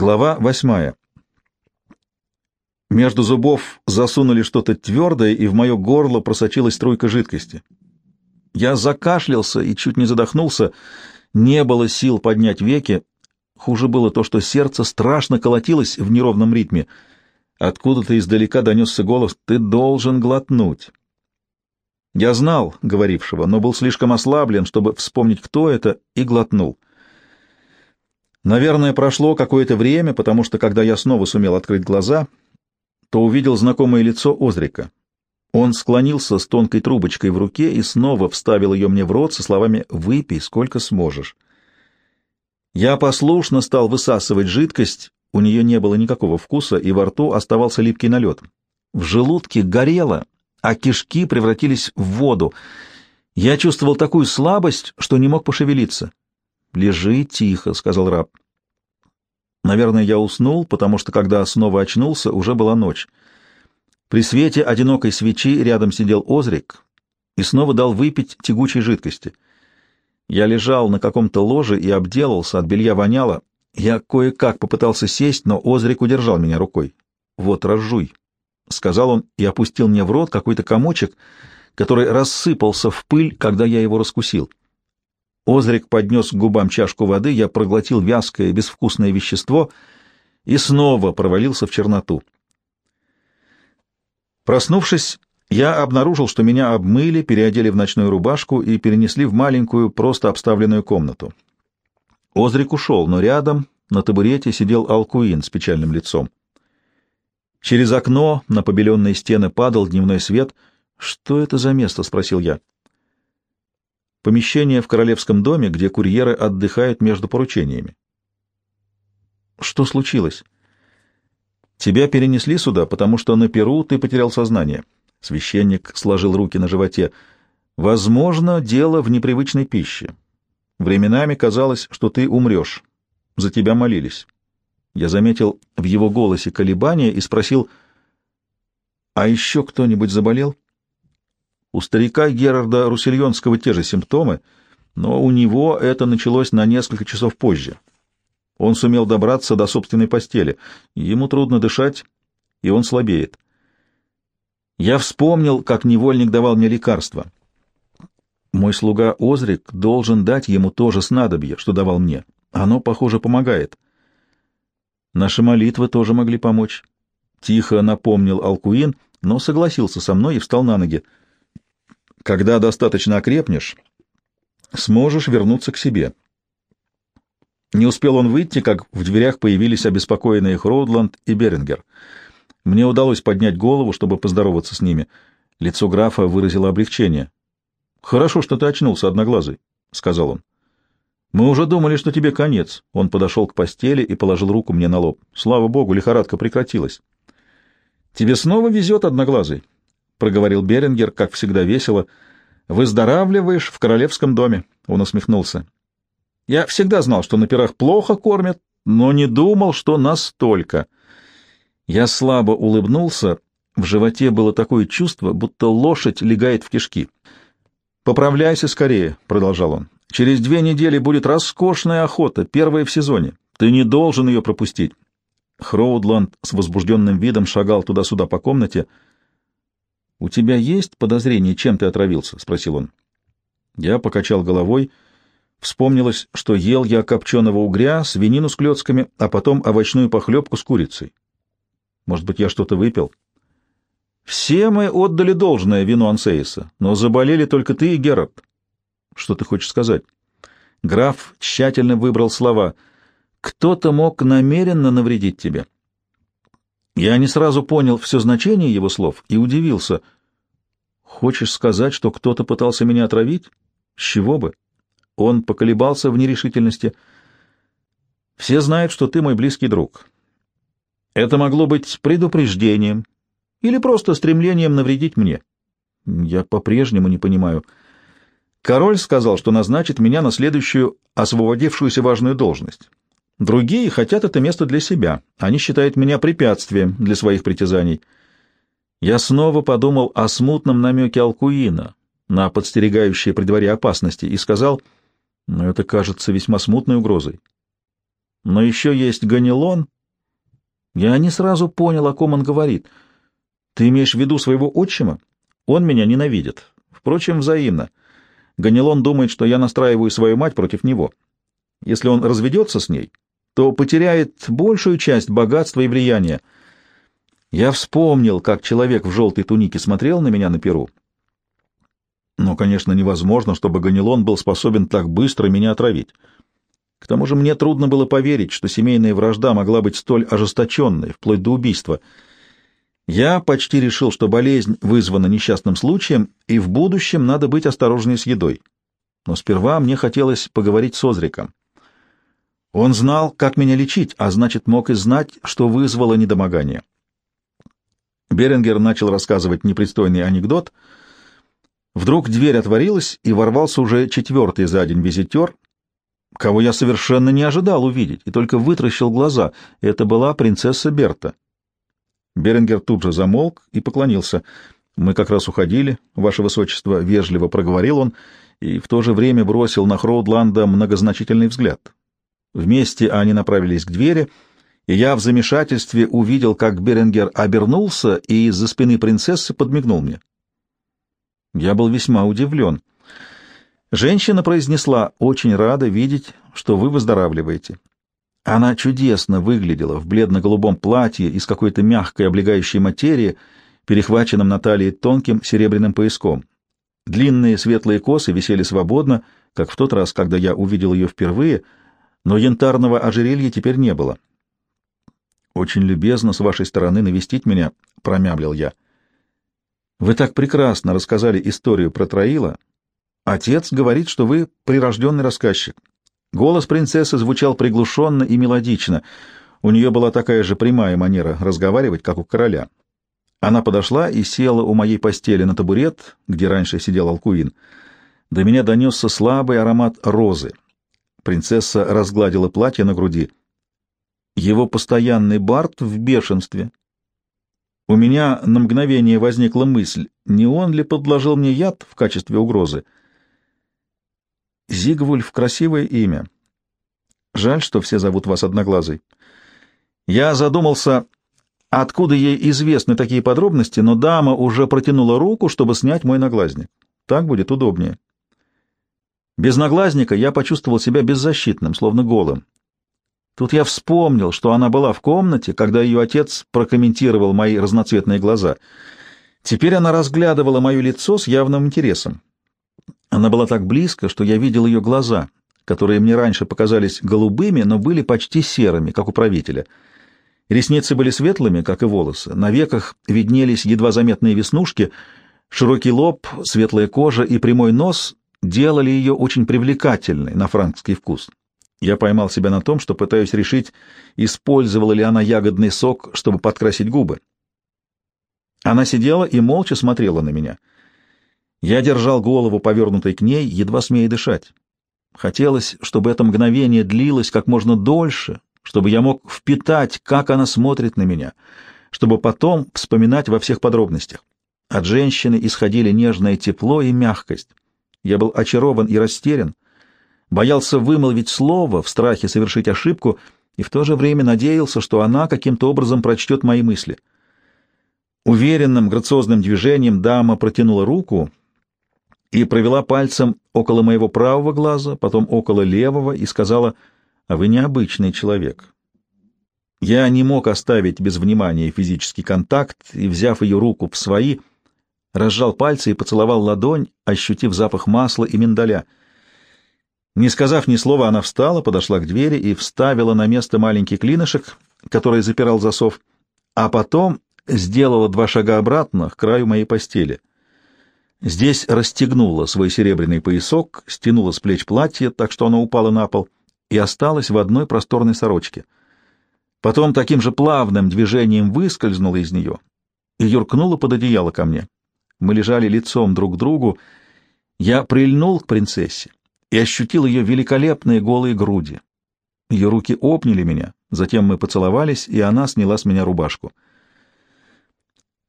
Глава восьмая. Между зубов засунули что-то твердое, и в мое горло просочилась струйка жидкости. Я закашлялся и чуть не задохнулся. Не было сил поднять веки. Хуже было то, что сердце страшно колотилось в неровном ритме. Откуда-то издалека донесся голос «Ты должен глотнуть». Я знал говорившего, но был слишком ослаблен, чтобы вспомнить, кто это, и глотнул. Наверное, прошло какое-то время, потому что, когда я снова сумел открыть глаза, то увидел знакомое лицо Озрика. Он склонился с тонкой трубочкой в руке и снова вставил ее мне в рот со словами «Выпей, сколько сможешь». Я послушно стал высасывать жидкость, у нее не было никакого вкуса, и во рту оставался липкий налет. В желудке горело, а кишки превратились в воду. Я чувствовал такую слабость, что не мог пошевелиться. «Лежи тихо», — сказал раб. Наверное, я уснул, потому что, когда снова очнулся, уже была ночь. При свете одинокой свечи рядом сидел Озрик и снова дал выпить тягучей жидкости. Я лежал на каком-то ложе и обделался, от белья воняло. Я кое-как попытался сесть, но Озрик удержал меня рукой. «Вот, разжуй», — сказал он и опустил мне в рот какой-то комочек, который рассыпался в пыль, когда я его раскусил. Озрик поднес к губам чашку воды, я проглотил вязкое, безвкусное вещество и снова провалился в черноту. Проснувшись, я обнаружил, что меня обмыли, переодели в ночную рубашку и перенесли в маленькую, просто обставленную комнату. Озрик ушел, но рядом, на табурете, сидел Алкуин с печальным лицом. Через окно на побеленные стены падал дневной свет. «Что это за место?» — спросил я. Помещение в королевском доме, где курьеры отдыхают между поручениями. Что случилось? Тебя перенесли сюда, потому что на Перу ты потерял сознание. Священник сложил руки на животе. Возможно, дело в непривычной пище. Временами казалось, что ты умрешь. За тебя молились. Я заметил в его голосе колебания и спросил, «А еще кто-нибудь заболел?» У старика Герарда Русильонского те же симптомы, но у него это началось на несколько часов позже. Он сумел добраться до собственной постели. Ему трудно дышать, и он слабеет. Я вспомнил, как невольник давал мне лекарства. Мой слуга Озрик должен дать ему то же снадобье, что давал мне. Оно, похоже, помогает. Наши молитвы тоже могли помочь. Тихо напомнил Алкуин, но согласился со мной и встал на ноги. Когда достаточно окрепнешь, сможешь вернуться к себе. Не успел он выйти, как в дверях появились обеспокоенные Хроудланд и Берингер. Мне удалось поднять голову, чтобы поздороваться с ними. Лицо графа выразило облегчение. «Хорошо, что ты очнулся, одноглазый», — сказал он. «Мы уже думали, что тебе конец». Он подошел к постели и положил руку мне на лоб. «Слава богу, лихорадка прекратилась». «Тебе снова везет, одноглазый проговорил Берингер, как всегда весело. Выздоравливаешь в королевском доме, он усмехнулся. Я всегда знал, что на пирах плохо кормят, но не думал, что настолько. Я слабо улыбнулся, в животе было такое чувство, будто лошадь легает в кишки. «Поправляйся скорее», — продолжал он. «Через две недели будет роскошная охота, первая в сезоне. Ты не должен ее пропустить». Хроудланд с возбужденным видом шагал туда-сюда по комнате — «У тебя есть подозрение, чем ты отравился?» — спросил он. Я покачал головой. Вспомнилось, что ел я копченого угря, свинину с клетками, а потом овощную похлебку с курицей. Может быть, я что-то выпил? Все мы отдали должное вину Ансеиса, но заболели только ты и Герард. Что ты хочешь сказать? Граф тщательно выбрал слова. Кто-то мог намеренно навредить тебе. Я не сразу понял все значение его слов и удивился. «Хочешь сказать, что кто-то пытался меня отравить? С чего бы?» Он поколебался в нерешительности. «Все знают, что ты мой близкий друг. Это могло быть предупреждением или просто стремлением навредить мне. Я по-прежнему не понимаю. Король сказал, что назначит меня на следующую освободившуюся важную должность. Другие хотят это место для себя. Они считают меня препятствием для своих притязаний. Я снова подумал о смутном намеке Алкуина на подстерегающие при дворе опасности и сказал, но это кажется весьма смутной угрозой. Но еще есть Ганилон. Я не сразу понял, о ком он говорит. Ты имеешь в виду своего отчима? Он меня ненавидит. Впрочем, взаимно. Ганилон думает, что я настраиваю свою мать против него. Если он разведется с ней, то потеряет большую часть богатства и влияния. Я вспомнил, как человек в желтой тунике смотрел на меня на перу. Но, конечно, невозможно, чтобы Ганилон был способен так быстро меня отравить. К тому же мне трудно было поверить, что семейная вражда могла быть столь ожесточенной, вплоть до убийства. Я почти решил, что болезнь вызвана несчастным случаем, и в будущем надо быть осторожнее с едой. Но сперва мне хотелось поговорить с Озриком. Он знал, как меня лечить, а значит, мог и знать, что вызвало недомогание. Беренгер начал рассказывать непристойный анекдот. Вдруг дверь отворилась, и ворвался уже четвертый за день визитер, кого я совершенно не ожидал увидеть, и только вытращил глаза. Это была принцесса Берта. Беренгер тут же замолк и поклонился. «Мы как раз уходили, ваше высочество», — вежливо проговорил он, и в то же время бросил на Хроудланда многозначительный взгляд. Вместе они направились к двери, я в замешательстве увидел, как Беренгер обернулся и из-за спины принцессы подмигнул мне. Я был весьма удивлен. Женщина произнесла «Очень рада видеть, что вы выздоравливаете». Она чудесно выглядела в бледно-голубом платье из какой-то мягкой облегающей материи, перехваченном на талии тонким серебряным пояском. Длинные светлые косы висели свободно, как в тот раз, когда я увидел ее впервые — но янтарного ожерелья теперь не было. «Очень любезно с вашей стороны навестить меня», — промямлил я. «Вы так прекрасно рассказали историю про Троила. Отец говорит, что вы прирожденный рассказчик. Голос принцессы звучал приглушенно и мелодично. У нее была такая же прямая манера разговаривать, как у короля. Она подошла и села у моей постели на табурет, где раньше сидел Алкуин. До меня донесся слабый аромат розы. Принцесса разгладила платье на груди. Его постоянный Барт в бешенстве. У меня на мгновение возникла мысль, не он ли подложил мне яд в качестве угрозы? Зигвульф — красивое имя. Жаль, что все зовут вас Одноглазый. Я задумался, откуда ей известны такие подробности, но дама уже протянула руку, чтобы снять мой наглазник. Так будет удобнее. Без наглазника я почувствовал себя беззащитным, словно голым. Тут я вспомнил, что она была в комнате, когда ее отец прокомментировал мои разноцветные глаза. Теперь она разглядывала мое лицо с явным интересом. Она была так близко, что я видел ее глаза, которые мне раньше показались голубыми, но были почти серыми, как у правителя. Ресницы были светлыми, как и волосы, на веках виднелись едва заметные веснушки, широкий лоб, светлая кожа и прямой нос делали ее очень привлекательной на франкский вкус. Я поймал себя на том, что пытаюсь решить, использовала ли она ягодный сок, чтобы подкрасить губы. Она сидела и молча смотрела на меня. Я держал голову повернутой к ней, едва смея дышать. Хотелось, чтобы это мгновение длилось как можно дольше, чтобы я мог впитать, как она смотрит на меня, чтобы потом вспоминать во всех подробностях. От женщины исходили нежное тепло и мягкость. Я был очарован и растерян, боялся вымолвить слово в страхе совершить ошибку и в то же время надеялся, что она каким-то образом прочтет мои мысли. Уверенным, грациозным движением дама протянула руку и провела пальцем около моего правого глаза, потом около левого и сказала, «А вы необычный человек». Я не мог оставить без внимания физический контакт и, взяв ее руку в свои, — разжал пальцы и поцеловал ладонь, ощутив запах масла и миндаля. Не сказав ни слова, она встала, подошла к двери и вставила на место маленький клинышек, который запирал засов, а потом сделала два шага обратно к краю моей постели. Здесь расстегнула свой серебряный поясок, стянула с плеч платье, так что оно упало на пол, и осталась в одной просторной сорочке. Потом таким же плавным движением выскользнула из нее и юркнула под одеяло ко мне. Мы лежали лицом друг к другу. Я прильнул к принцессе и ощутил ее великолепные голые груди. Ее руки обняли меня, затем мы поцеловались, и она сняла с меня рубашку.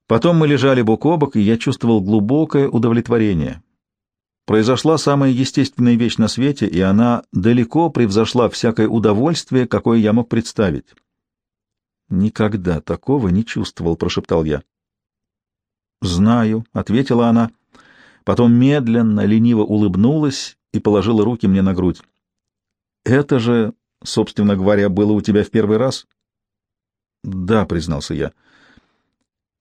Потом мы лежали бок о бок, и я чувствовал глубокое удовлетворение. произошла самая естественная вещь на свете, и она далеко превзошла всякое удовольствие, какое я мог представить. «Никогда такого не чувствовал», — прошептал я. «Знаю», — ответила она, потом медленно, лениво улыбнулась и положила руки мне на грудь. «Это же, собственно говоря, было у тебя в первый раз?» «Да», — признался я.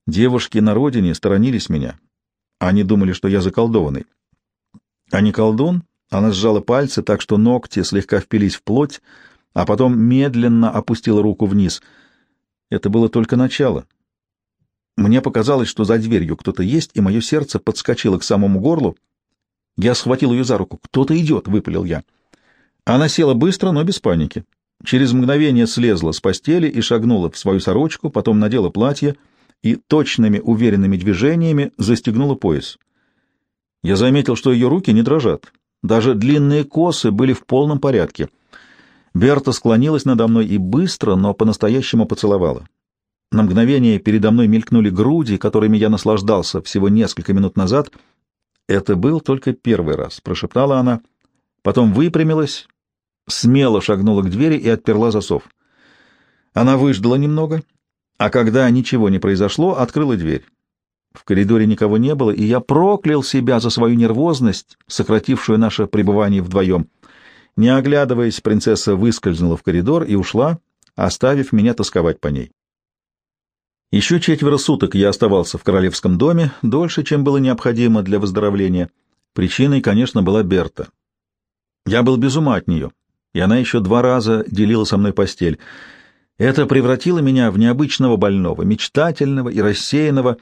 «Девушки на родине сторонились меня. Они думали, что я заколдованный. А не колдун?» Она сжала пальцы так, что ногти слегка впились в плоть, а потом медленно опустила руку вниз. Это было только начало. Мне показалось, что за дверью кто-то есть, и мое сердце подскочило к самому горлу. Я схватил ее за руку. «Кто-то идет!» — выпалил я. Она села быстро, но без паники. Через мгновение слезла с постели и шагнула в свою сорочку, потом надела платье и точными уверенными движениями застегнула пояс. Я заметил, что ее руки не дрожат. Даже длинные косы были в полном порядке. Берта склонилась надо мной и быстро, но по-настоящему поцеловала. На мгновение передо мной мелькнули груди, которыми я наслаждался всего несколько минут назад. «Это был только первый раз», — прошептала она. Потом выпрямилась, смело шагнула к двери и отперла засов. Она выждала немного, а когда ничего не произошло, открыла дверь. В коридоре никого не было, и я проклял себя за свою нервозность, сократившую наше пребывание вдвоем. Не оглядываясь, принцесса выскользнула в коридор и ушла, оставив меня тосковать по ней. Еще четверо суток я оставался в королевском доме, дольше, чем было необходимо для выздоровления. Причиной, конечно, была Берта. Я был без ума от нее, и она еще два раза делила со мной постель. Это превратило меня в необычного больного, мечтательного и рассеянного,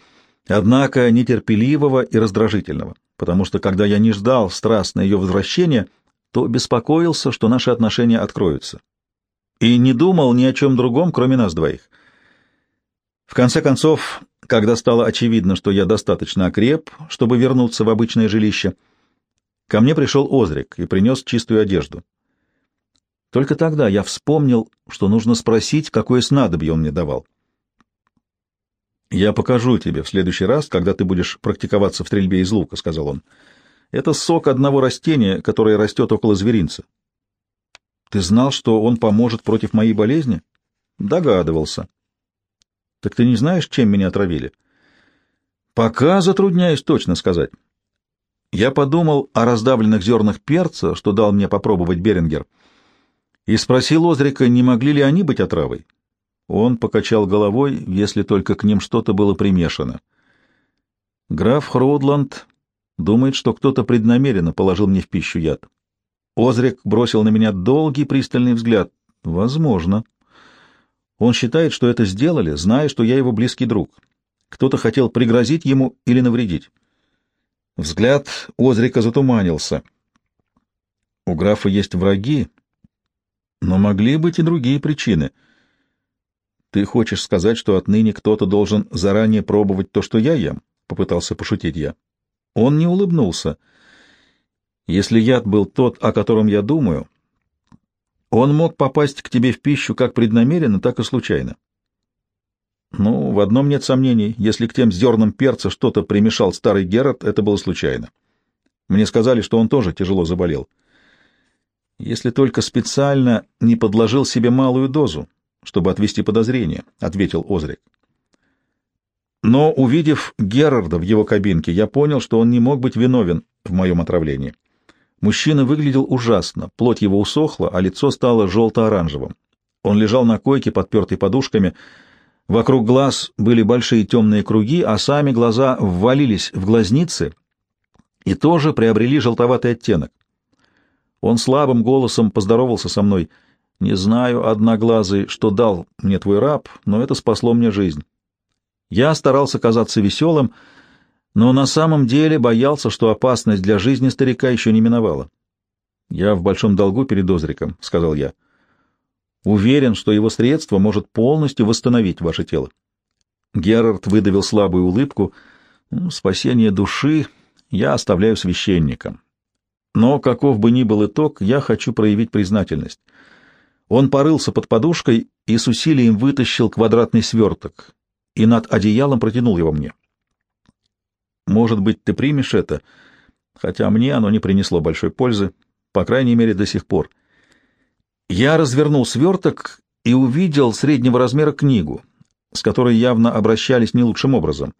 однако нетерпеливого и раздражительного, потому что, когда я не ждал страстно ее возвращения, то беспокоился, что наши отношения откроются. И не думал ни о чем другом, кроме нас двоих. В конце концов, когда стало очевидно, что я достаточно окреп, чтобы вернуться в обычное жилище, ко мне пришел Озрик и принес чистую одежду. Только тогда я вспомнил, что нужно спросить, какое снадобье он мне давал. «Я покажу тебе в следующий раз, когда ты будешь практиковаться в стрельбе из лука», — сказал он. «Это сок одного растения, которое растет около зверинца». «Ты знал, что он поможет против моей болезни?» «Догадывался». Так ты не знаешь, чем меня отравили? Пока затрудняюсь точно сказать. Я подумал о раздавленных зернах перца, что дал мне попробовать Берингер, и спросил Озрика, не могли ли они быть отравой. Он покачал головой, если только к ним что-то было примешано. Граф Хроудланд думает, что кто-то преднамеренно положил мне в пищу яд. Озрик бросил на меня долгий пристальный взгляд. Возможно. Он считает, что это сделали, зная, что я его близкий друг. Кто-то хотел пригрозить ему или навредить. Взгляд Озрика затуманился. У графа есть враги, но могли быть и другие причины. Ты хочешь сказать, что отныне кто-то должен заранее пробовать то, что я ем? Попытался пошутить я. Он не улыбнулся. Если яд был тот, о котором я думаю, он мог попасть к тебе в пищу как преднамеренно, так и случайно. Ну, в одном нет сомнений. Если к тем зернам перца что-то примешал старый Герард, это было случайно. Мне сказали, что он тоже тяжело заболел. Если только специально не подложил себе малую дозу, чтобы отвести подозрения, — ответил Озрик. Но, увидев Герарда в его кабинке, я понял, что он не мог быть виновен в моем отравлении. Мужчина выглядел ужасно, плоть его усохла, а лицо стало желто-оранжевым. Он лежал на койке, подпертой подушками. Вокруг глаз были большие темные круги, а сами глаза ввалились в глазницы и тоже приобрели желтоватый оттенок. Он слабым голосом поздоровался со мной. «Не знаю, одноглазый, что дал мне твой раб, но это спасло мне жизнь». Я старался казаться веселым, — но на самом деле боялся, что опасность для жизни старика еще не миновала. «Я в большом долгу перед Озриком», — сказал я. «Уверен, что его средство может полностью восстановить ваше тело». Герард выдавил слабую улыбку. «Ну, «Спасение души я оставляю священникам. Но, каков бы ни был итог, я хочу проявить признательность». Он порылся под подушкой и с усилием вытащил квадратный сверток и над одеялом протянул его мне. Может быть, ты примешь это, хотя мне оно не принесло большой пользы, по крайней мере, до сих пор. Я развернул сверток и увидел среднего размера книгу, с которой явно обращались не лучшим образом.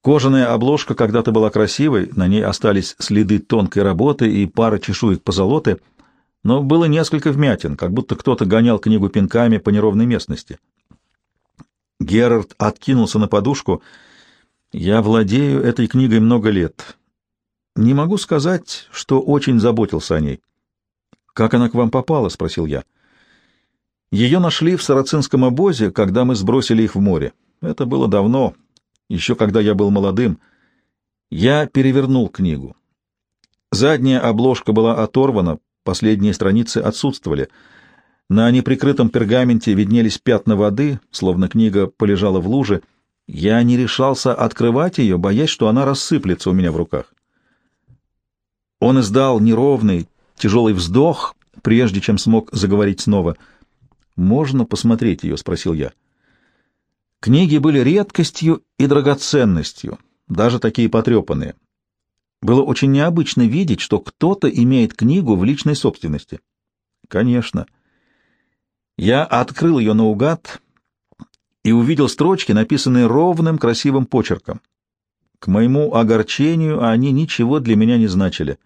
Кожаная обложка когда-то была красивой, на ней остались следы тонкой работы и пара чешуек позолоты, но было несколько вмятин, как будто кто-то гонял книгу пинками по неровной местности. Герард откинулся на подушку. «Я владею этой книгой много лет. Не могу сказать, что очень заботился о ней». «Как она к вам попала?» — спросил я. «Ее нашли в сарацинском обозе, когда мы сбросили их в море. Это было давно, еще когда я был молодым. Я перевернул книгу. Задняя обложка была оторвана, последние страницы отсутствовали. На неприкрытом пергаменте виднелись пятна воды, словно книга полежала в луже. Я не решался открывать ее, боясь, что она рассыплется у меня в руках. Он издал неровный, тяжелый вздох, прежде чем смог заговорить снова. «Можно посмотреть ее?» — спросил я. Книги были редкостью и драгоценностью, даже такие потрепанные. Было очень необычно видеть, что кто-то имеет книгу в личной собственности. Конечно. Я открыл ее наугад и увидел строчки, написанные ровным красивым почерком. К моему огорчению они ничего для меня не значили.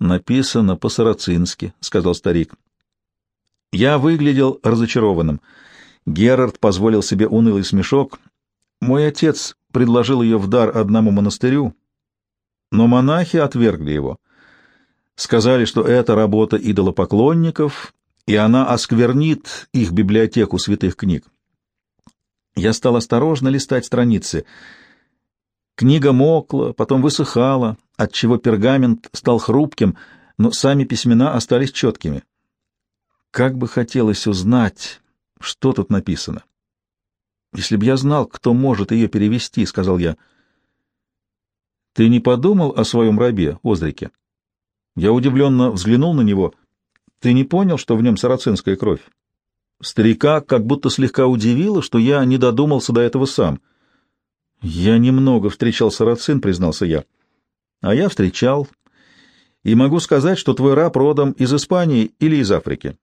«Написано по-сарацински», — сказал старик. Я выглядел разочарованным — Герард позволил себе унылый смешок. Мой отец предложил ее в дар одному монастырю, но монахи отвергли его. Сказали, что это работа идолопоклонников, и она осквернит их библиотеку святых книг. Я стал осторожно листать страницы. Книга мокла, потом высыхала, отчего пергамент стал хрупким, но сами письмена остались четкими. Как бы хотелось узнать, что тут написано? Если б я знал, кто может ее перевести, — сказал я. Ты не подумал о своем рабе, Озрике? Я удивленно взглянул на него. Ты не понял, что в нем сарацинская кровь? Старика как будто слегка удивило, что я не додумался до этого сам. Я немного встречал сарацин, признался я. А я встречал. И могу сказать, что твой раб родом из Испании или из Африки.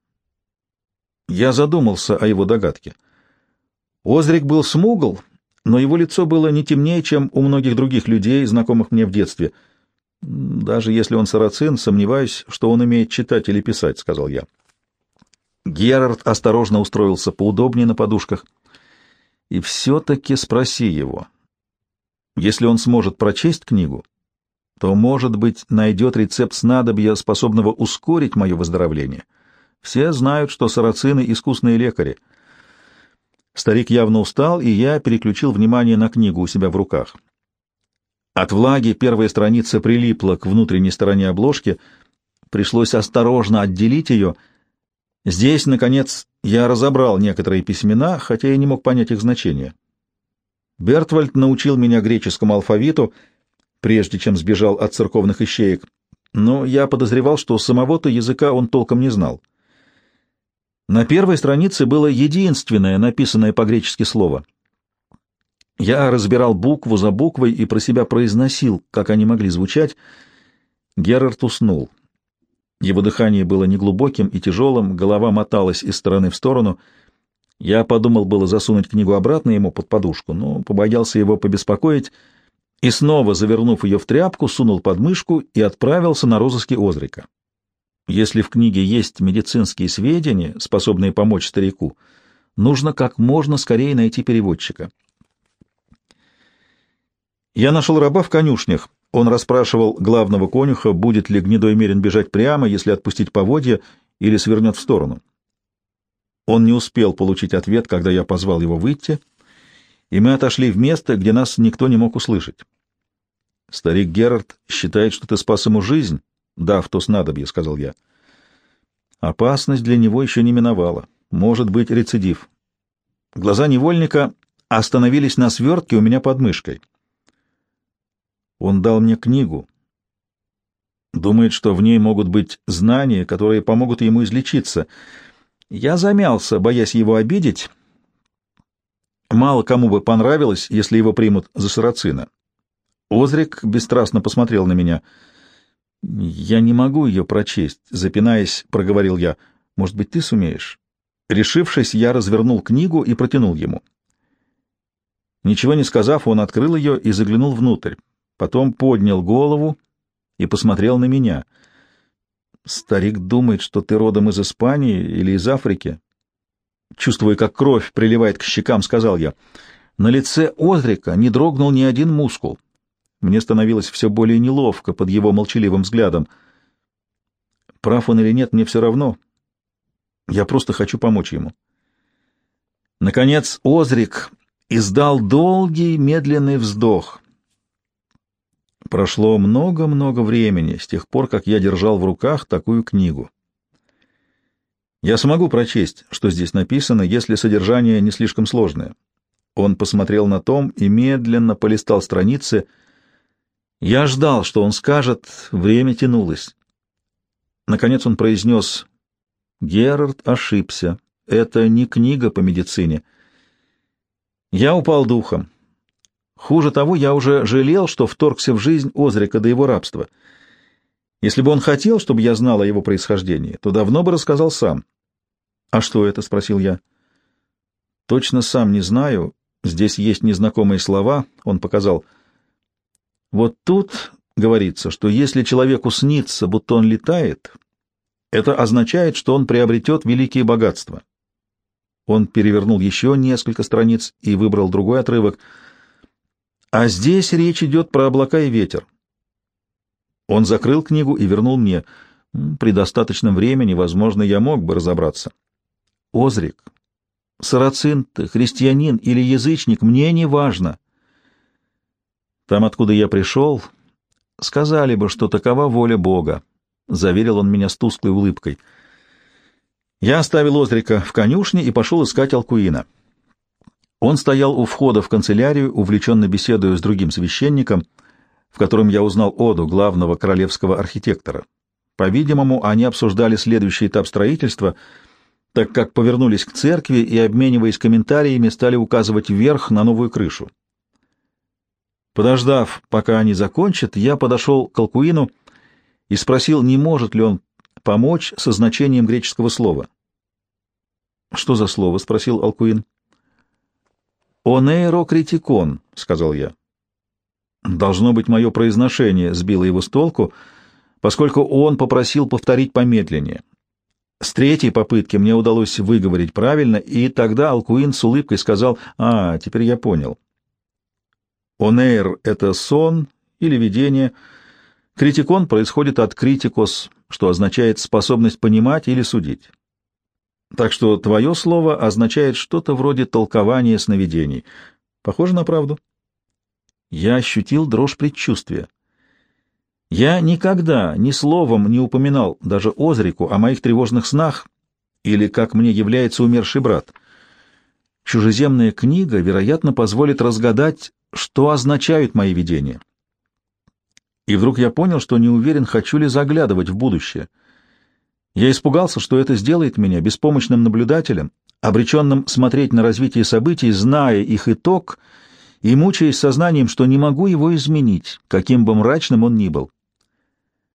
Я задумался о его догадке. Озрик был смугл, но его лицо было не темнее, чем у многих других людей, знакомых мне в детстве. Даже если он сарацин, сомневаюсь, что он умеет читать или писать, — сказал я. Герард осторожно устроился поудобнее на подушках. И все-таки спроси его. Если он сможет прочесть книгу, то, может быть, найдет рецепт снадобья, способного ускорить мое выздоровление. — все знают, что сарацины — искусные лекари. Старик явно устал, и я переключил внимание на книгу у себя в руках. От влаги первая страница прилипла к внутренней стороне обложки, пришлось осторожно отделить ее. Здесь, наконец, я разобрал некоторые письмена, хотя я не мог понять их значение. Бертвальд научил меня греческому алфавиту, прежде чем сбежал от церковных ищеек, но я подозревал, что самого-то языка он толком не знал. На первой странице было единственное написанное по-гречески слово. Я разбирал букву за буквой и про себя произносил, как они могли звучать. Герард уснул. Его дыхание было неглубоким и тяжелым, голова моталась из стороны в сторону. Я подумал было засунуть книгу обратно ему под подушку, но побоялся его побеспокоить и снова, завернув ее в тряпку, сунул под мышку и отправился на розыски Озрика. Если в книге есть медицинские сведения, способные помочь старику, нужно как можно скорее найти переводчика. Я нашел раба в конюшнях. Он расспрашивал главного конюха, будет ли гнедой мерин бежать прямо, если отпустить поводья, или свернет в сторону. Он не успел получить ответ, когда я позвал его выйти, и мы отошли в место, где нас никто не мог услышать. Старик Герард считает, что ты спас ему жизнь, дав то снадобье, — сказал я. Опасность для него еще не миновала. Может быть рецидив. Глаза невольника остановились на свертке у меня под мышкой. Он дал мне книгу. Думает, что в ней могут быть знания, которые помогут ему излечиться. Я замялся, боясь его обидеть. Мало кому бы понравилось, если его примут за сарацина. Озрик бесстрастно посмотрел на меня. «Я не могу ее прочесть», — запинаясь, проговорил я. «Может быть, ты сумеешь?» Решившись, я развернул книгу и протянул ему. Ничего не сказав, он открыл ее и заглянул внутрь. Потом поднял голову и посмотрел на меня. «Старик думает, что ты родом из Испании или из Африки?» Чувствуя, как кровь приливает к щекам, сказал я. На лице Озрика не дрогнул ни один мускул. Мне становилось все более неловко под его молчаливым взглядом. Прав он или нет, мне все равно. Я просто хочу помочь ему. Наконец Озрик издал долгий медленный вздох. Прошло много-много времени с тех пор, как я держал в руках такую книгу. Я смогу прочесть, что здесь написано, если содержание не слишком сложное. Он посмотрел на том и медленно полистал страницы. Я ждал, что он скажет, время тянулось. Наконец он произнес, «Герард ошибся. Это не книга по медицине». Я упал духом. Хуже того, я уже жалел, что вторгся в жизнь Озрика до его рабства. Если бы он хотел, чтобы я знал о его происхождении, то давно бы рассказал сам. — А что это? — спросил я. — Точно сам не знаю. Здесь есть незнакомые слова. Он показал. Вот тут говорится, что если человеку снится, будто он летает, это означает, что он приобретет великие богатства. Он перевернул еще несколько страниц и выбрал другой отрывок. А здесь речь идет про облака и ветер. Он закрыл книгу и вернул мне. При достаточном времени, возможно, я мог бы разобраться. Озрик, сарацин ты, христианин или язычник, мне не важно. Там, откуда я пришел, сказали бы, что такова воля Бога, — заверил он меня с тусклой улыбкой. — я оставил Озрика в конюшне и пошел искать Алкуина. Он стоял у входа в канцелярию, увлеченно беседуя с другим священником, в котором я узнал Оду, главного королевского архитектора. По-видимому, они обсуждали следующий этап строительства, так как повернулись к церкви и, обмениваясь комментариями, стали указывать вверх на новую крышу. Подождав, пока они закончат, я подошел к Алкуину и спросил, не может ли он помочь со значением греческого слова. «Что за слово?» — спросил Алкуин. «Онейрокритикон», — сказал я. Должно быть, мое произношение сбило его с толку, поскольку он попросил повторить помедленнее. С третьей попытки мне удалось выговорить правильно, и тогда Алкуин с улыбкой сказал, «А, теперь я понял». Онейр — это сон или видение. Критикон происходит от критикос, что означает способность понимать или судить. Так что твое слово означает что-то вроде толкования сновидений. Похоже на правду? Я ощутил дрожь предчувствия. Я никогда ни словом не упоминал даже Озрику о моих тревожных снах или, как мне является умерший брат. Чужеземная книга, вероятно, позволит разгадать, что означают мои видения. И вдруг я понял, что не уверен, хочу ли заглядывать в будущее — я испугался, что это сделает меня беспомощным наблюдателем, обреченным смотреть на развитие событий, зная их итог и мучаясь сознанием, что не могу его изменить, каким бы мрачным он ни был.